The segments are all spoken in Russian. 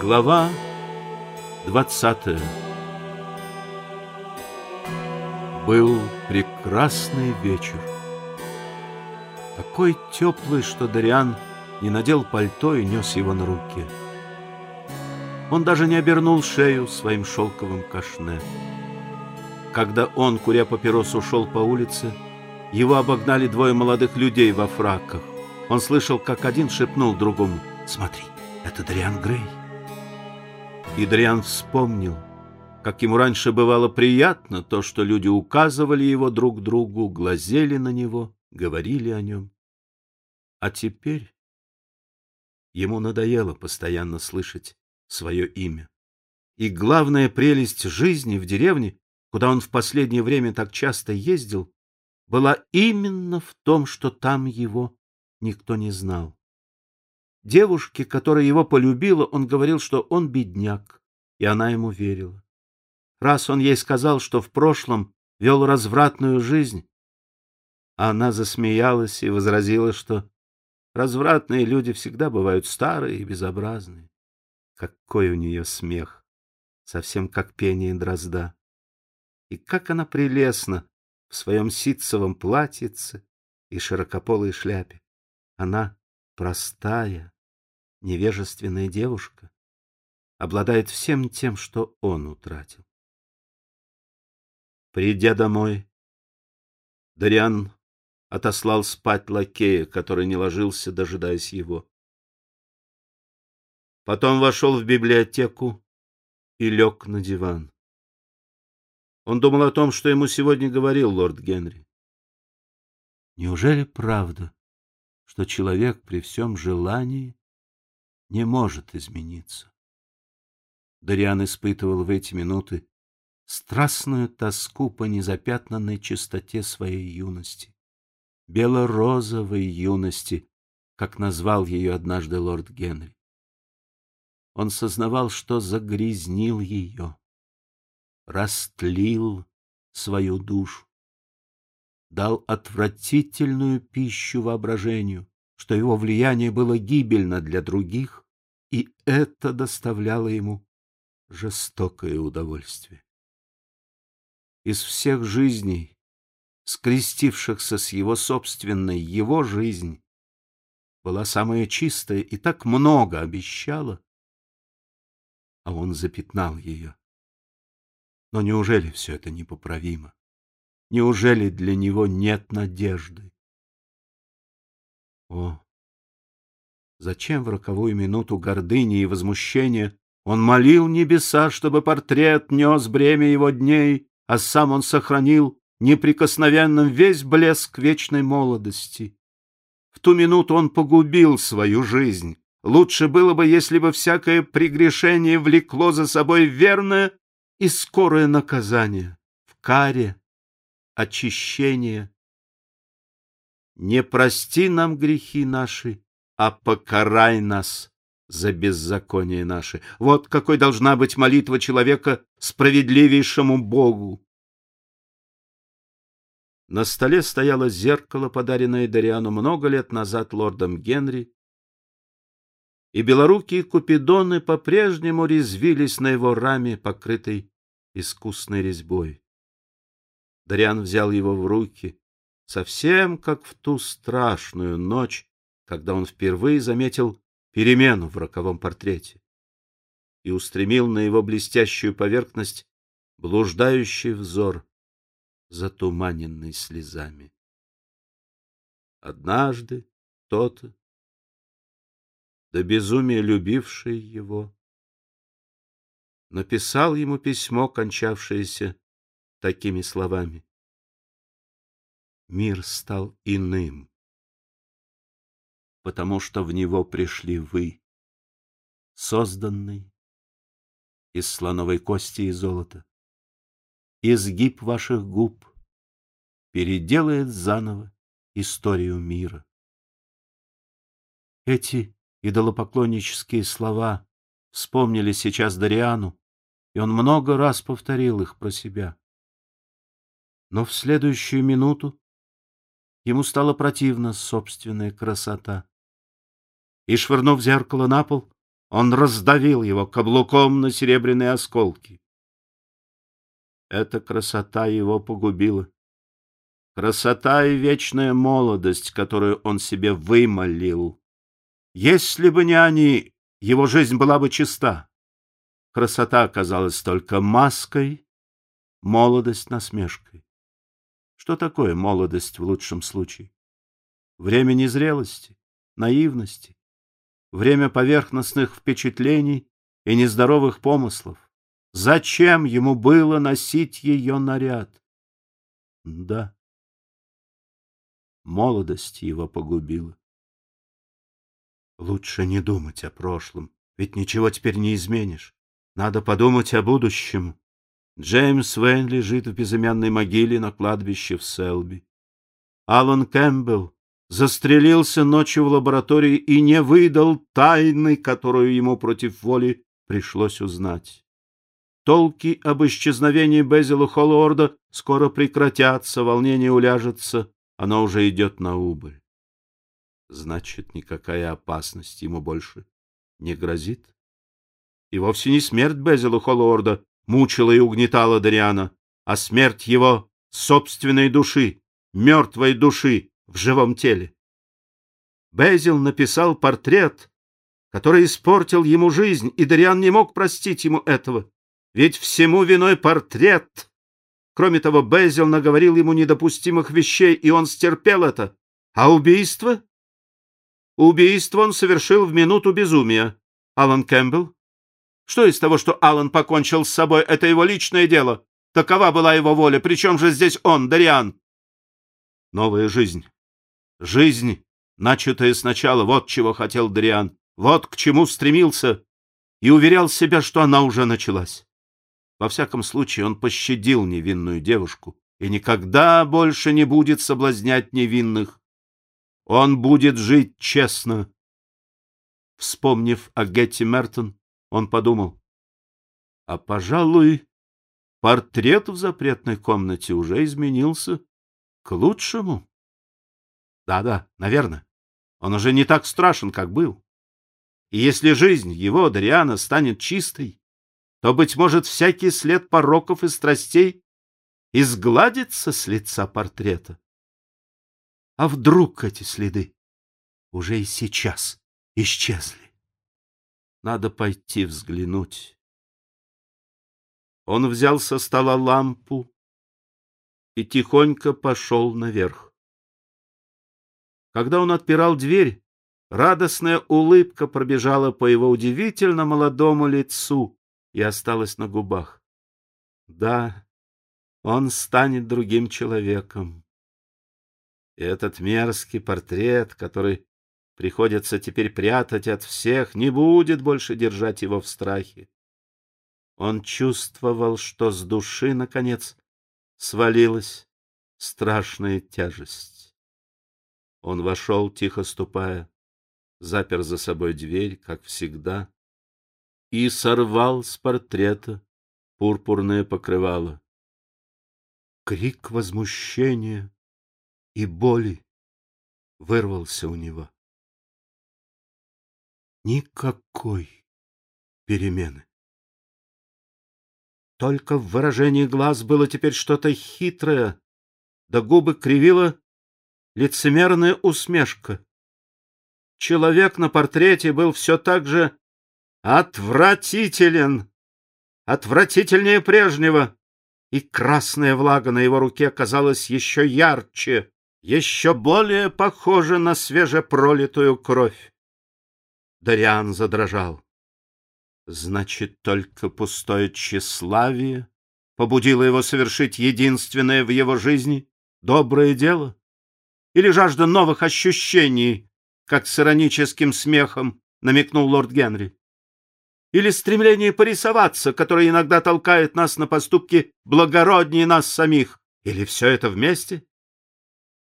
Глава двадцатая Был прекрасный вечер. Такой теплый, что Дариан не надел пальто и нес его на руке. Он даже не обернул шею своим шелковым кашне. Когда он, куря папирос, ушел по улице, его обогнали двое молодых людей во фраках. Он слышал, как один шепнул другому «Смотри, это Дариан Грей». И Дриан вспомнил, как ему раньше бывало приятно то, что люди указывали его друг другу, глазели на него, говорили о нем. А теперь ему надоело постоянно слышать свое имя. И главная прелесть жизни в деревне, куда он в последнее время так часто ездил, была именно в том, что там его никто не знал. Девушке, которая его полюбила, он говорил, что он бедняк, и она ему верила. Раз он ей сказал, что в прошлом вел развратную жизнь, она засмеялась и возразила, что развратные люди всегда бывают старые и безобразные. Какой у нее смех, совсем как пение дрозда. И как она прелестна в своем ситцевом платьице и широкополой шляпе. Она простая, невежественная девушка обладает всем тем, что он утратил. Придя домой, Дариан отослал спать лакея, который не ложился, дожидаясь его. Потом вошел в библиотеку и лег на диван. Он думал о том, что ему сегодня говорил лорд Генри. Неужели правда, что человек при всем желании не может измениться. Дариан испытывал в эти минуты страстную тоску по незапятнанной чистоте своей юности, бело-розовой юности, как назвал ее однажды лорд Генри. Он сознавал, что загрязнил ее, растлил свою душу, дал отвратительную пищу воображению, что его влияние было гибельно для других, и это доставляло ему жестокое удовольствие. Из всех жизней, скрестившихся с его собственной, его жизнь была самая чистая и так много обещала, а он запятнал ее. Но неужели все это непоправимо? Неужели для него нет надежды? О, зачем в роковую минуту гордыни и возмущения он молил небеса, чтобы портрет нес бремя его дней, а сам он сохранил неприкосновенным весь блеск вечной молодости. В ту минуту он погубил свою жизнь. Лучше было бы, если бы всякое прегрешение влекло за собой верное и скорое наказание в каре, очищение не прости нам грехи наши, а покарай нас за беззаконие наши. Вот какой должна быть молитва человека справедливейшему Богу. На столе стояло зеркало, подаренное Дариану много лет назад лордом Генри, и белорукие купидоны по-прежнему резвились на его раме, покрытой искусной резьбой. Дариан взял его в руки совсем как в ту страшную ночь, когда он впервые заметил перемену в роковом портрете и устремил на его блестящую поверхность блуждающий взор, затуманенный слезами. Однажды кто-то, до безумия любивший его, написал ему письмо, кончавшееся такими словами мир стал иным, потому что в него пришли вы, созданный из слоновой кости и золота. Изгиб ваших губ переделает заново историю мира. Эти идолопоклоннические слова вспомнили сейчас Дариану, и он много раз повторил их про себя. Но в следующую минуту Ему стала противна собственная красота. И, швырнув зеркало на пол, Он раздавил его каблуком на серебряные осколки. Эта красота его погубила. Красота и вечная молодость, которую он себе вымолил. Если бы не они, его жизнь была бы чиста. Красота оказалась только маской, молодость — насмешкой. Что такое молодость в лучшем случае? Время незрелости, наивности, время поверхностных впечатлений и нездоровых помыслов. Зачем ему было носить ее наряд? Да, молодость его погубила. Лучше не думать о прошлом, ведь ничего теперь не изменишь. Надо подумать о будущем. Джеймс Вейн лежит в безымянной могиле на кладбище в Селби. Алан Кэмпбелл застрелился ночью в лаборатории и не выдал тайны, которую ему против воли пришлось узнать. Толки об исчезновении Безила Холлорда скоро прекратятся, волнение уляжется, оно уже идет на убыль. Значит, никакая опасность ему больше не грозит. И вовсе не смерть Безила Холлорда мучила и угнетала Дариана, а смерть его собственной души, мертвой души, в живом теле. Безил написал портрет, который испортил ему жизнь, и Дариан не мог простить ему этого. Ведь всему виной портрет. Кроме того, Безил наговорил ему недопустимых вещей, и он стерпел это. А убийство? Убийство он совершил в минуту безумия. Алан Кэмпбелл? Что из того, что Алан покончил с собой, это его личное дело? Такова была его воля, причем же здесь он, Дариан? Новая жизнь. Жизнь, начатая сначала, вот чего хотел Дриан, вот к чему стремился, и уверял себя, что она уже началась. Во всяком случае, он пощадил невинную девушку и никогда больше не будет соблазнять невинных. Он будет жить честно. Вспомнив о Гетти Мертон, он подумал, а, пожалуй, портрет в запретной комнате уже изменился к лучшему. Да-да, наверное. Он уже не так страшен, как был. И если жизнь его, Дариана, станет чистой, то, быть может, всякий след пороков и страстей изгладится с лица портрета. А вдруг эти следы уже и сейчас исчезли? Надо пойти взглянуть. Он взял со стола лампу и тихонько пошел наверх. Когда он отпирал дверь, радостная улыбка пробежала по его удивительно молодому лицу и осталась на губах. Да, он станет другим человеком. И этот мерзкий портрет, который приходится теперь прятать от всех, не будет больше держать его в страхе. Он чувствовал, что с души, наконец, свалилась страшная тяжесть. Он вошел, тихо ступая, запер за собой дверь, как всегда, и сорвал с портрета пурпурное покрывало. Крик возмущения и боли вырвался у него. Никакой перемены. Только в выражении глаз было теперь что-то хитрое, да губы кривило лицемерная усмешка. Человек на портрете был все так же отвратителен, отвратительнее прежнего, и красная влага на его руке казалась еще ярче, еще более похожа на свежепролитую кровь. Дариан задрожал. Значит, только пустое тщеславие побудило его совершить единственное в его жизни доброе дело? или жажда новых ощущений, как с ироническим смехом намекнул лорд Генри. Или стремление порисоваться, которое иногда толкает нас на поступки благороднее нас самих. Или все это вместе?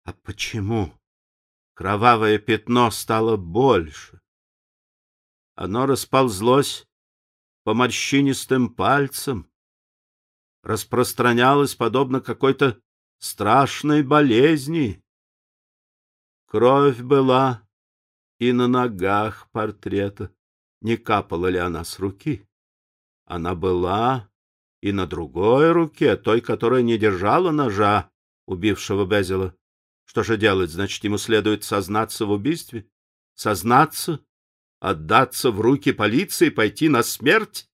А почему кровавое пятно стало больше? Оно расползлось по морщинистым пальцам, распространялось подобно какой-то страшной болезни. Кровь была и на ногах портрета. не капала ли она с руки. Она была и на другой руке, той, которая не держала ножа, убившего Безила. Что же делать? Значит, ему следует сознаться в убийстве? Сознаться? Отдаться в руки полиции, пойти на смерть?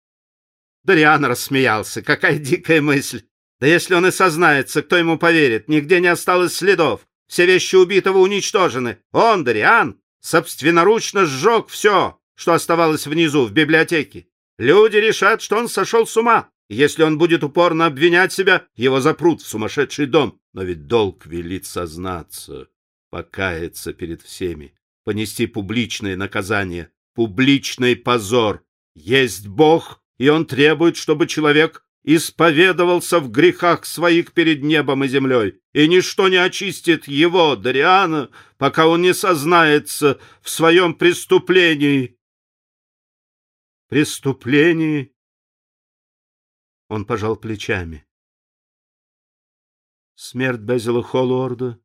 Дариан рассмеялся. Какая дикая мысль! Да если он и сознается, кто ему поверит? Нигде не осталось следов. Все вещи убитого уничтожены. Он, Дариан, собственноручно сжег все, что оставалось внизу, в библиотеке. Люди решат, что он сошел с ума. Если он будет упорно обвинять себя, его запрут в сумасшедший дом. Но ведь долг велит сознаться, покаяться перед всеми, понести публичное наказание, публичный позор. Есть Бог, и он требует, чтобы человек исповедовался в грехах своих перед небом и землей, и ничто не очистит его, Дариана, пока он не сознается в своем преступлении. Преступлении? Он пожал плечами. Смерть Безила Холлорда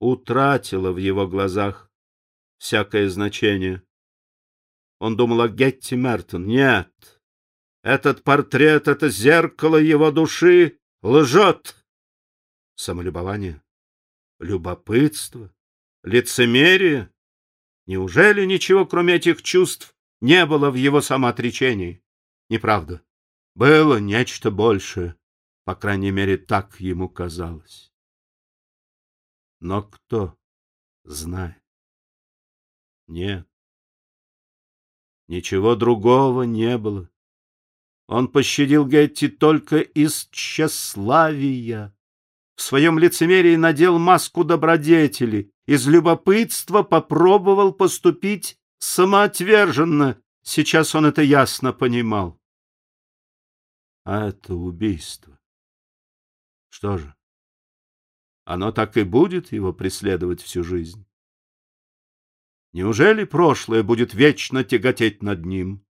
утратила в его глазах всякое значение. Он думал о Гетти Мертон. Нет, этот портрет, это зеркало его души лжет. Самолюбование, любопытство, лицемерие. Неужели ничего, кроме этих чувств, не было в его самоотречении? Неправда. Было нечто большее. По крайней мере, так ему казалось. Но кто знает? Нет. Ничего другого не было. Он пощадил Гетти только из тщеславия. В своем лицемерии надел маску добродетели, из любопытства попробовал поступить самоотверженно. Сейчас он это ясно понимал. А это убийство. Что же? Оно так и будет его преследовать всю жизнь. Неужели прошлое будет вечно тяготеть над ним?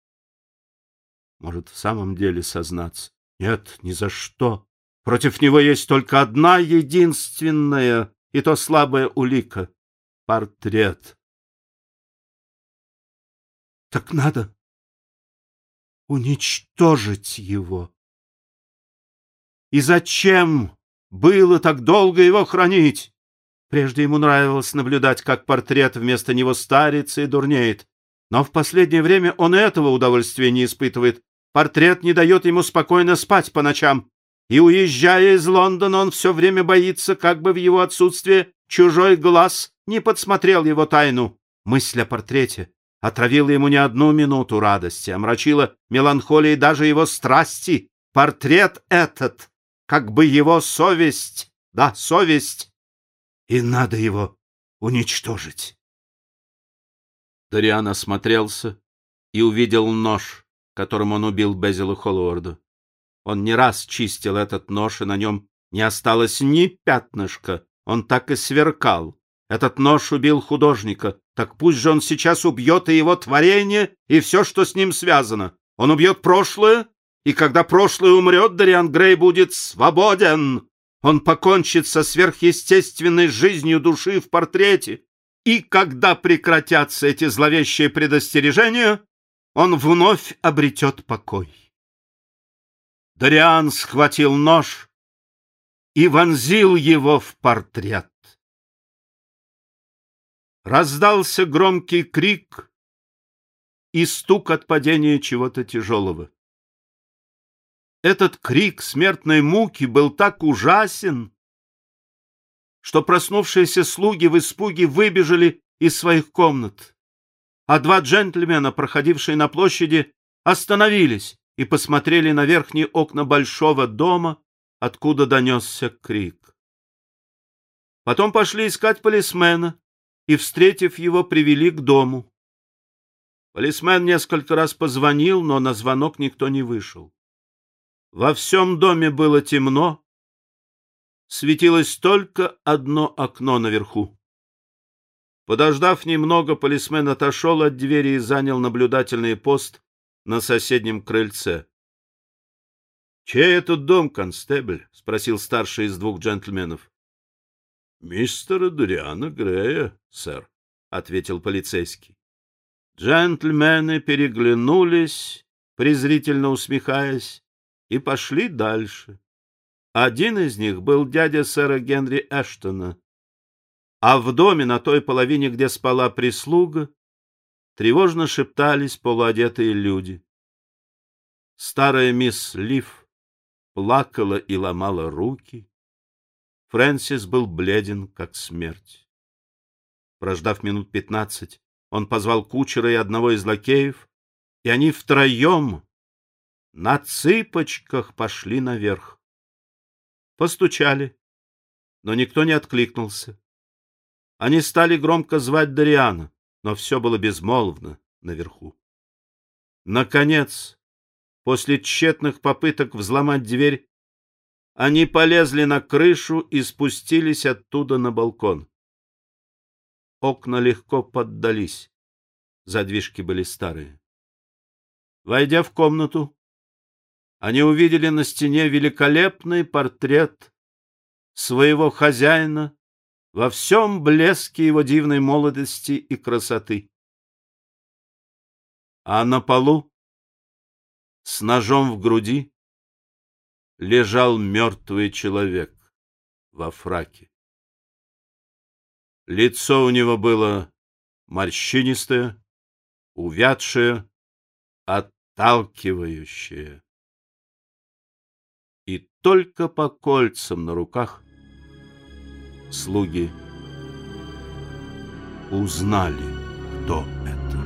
Может, в самом деле сознаться? Нет, ни за что. Против него есть только одна единственная, и то слабая улика — портрет. Так надо уничтожить его. И зачем было так долго его хранить? Прежде ему нравилось наблюдать, как портрет вместо него старится и дурнеет. Но в последнее время он этого удовольствия не испытывает. Портрет не дает ему спокойно спать по ночам. И, уезжая из Лондона, он все время боится, как бы в его отсутствие чужой глаз не подсмотрел его тайну. Мысль о портрете отравила ему не одну минуту радости, омрачила меланхолией даже его страсти. Портрет этот как бы его совесть, да, совесть, и надо его уничтожить. Дориан осмотрелся и увидел нож, которым он убил Безила Холлорда. Он не раз чистил этот нож, и на нем не осталось ни пятнышка. Он так и сверкал. Этот нож убил художника. Так пусть же он сейчас убьет и его творение, и все, что с ним связано. Он убьет прошлое, и когда прошлое умрет, Дариан Грей будет свободен. Он покончит со сверхъестественной жизнью души в портрете. И когда прекратятся эти зловещие предостережения, он вновь обретет покой. Дариан схватил нож и вонзил его в портрет. Раздался громкий крик и стук от падения чего-то тяжелого. Этот крик смертной муки был так ужасен, что проснувшиеся слуги в испуге выбежали из своих комнат, а два джентльмена, проходившие на площади, остановились и посмотрели на верхние окна большого дома, откуда донесся крик. Потом пошли искать полисмена и, встретив его, привели к дому. Полисмен несколько раз позвонил, но на звонок никто не вышел. Во всем доме было темно, светилось только одно окно наверху. Подождав немного, полисмен отошел от двери и занял наблюдательный пост на соседнем крыльце. — Чей этот дом, констебль? — спросил старший из двух джентльменов. — Мистера Дуриана Грея, сэр, — ответил полицейский. Джентльмены переглянулись, презрительно усмехаясь, и пошли дальше. Один из них был дядя сэра Генри Эштона, а в доме на той половине, где спала прислуга, тревожно шептались полуодетые люди. Старая мисс Лив плакала и ломала руки. Фрэнсис был бледен, как смерть. Прождав минут пятнадцать, он позвал кучера и одного из лакеев, и они втроем на цыпочках пошли наверх. Постучали, но никто не откликнулся. Они стали громко звать Дариана, но все было безмолвно наверху. Наконец, после тщетных попыток взломать дверь, они полезли на крышу и спустились оттуда на балкон. Окна легко поддались. Задвижки были старые. Войдя в комнату, они увидели на стене великолепный портрет своего хозяина во всем блеске его дивной молодости и красоты. А на полу, с ножом в груди, лежал мертвый человек во фраке. Лицо у него было морщинистое, увядшее, отталкивающее. И только по кольцам на руках слуги узнали, кто это.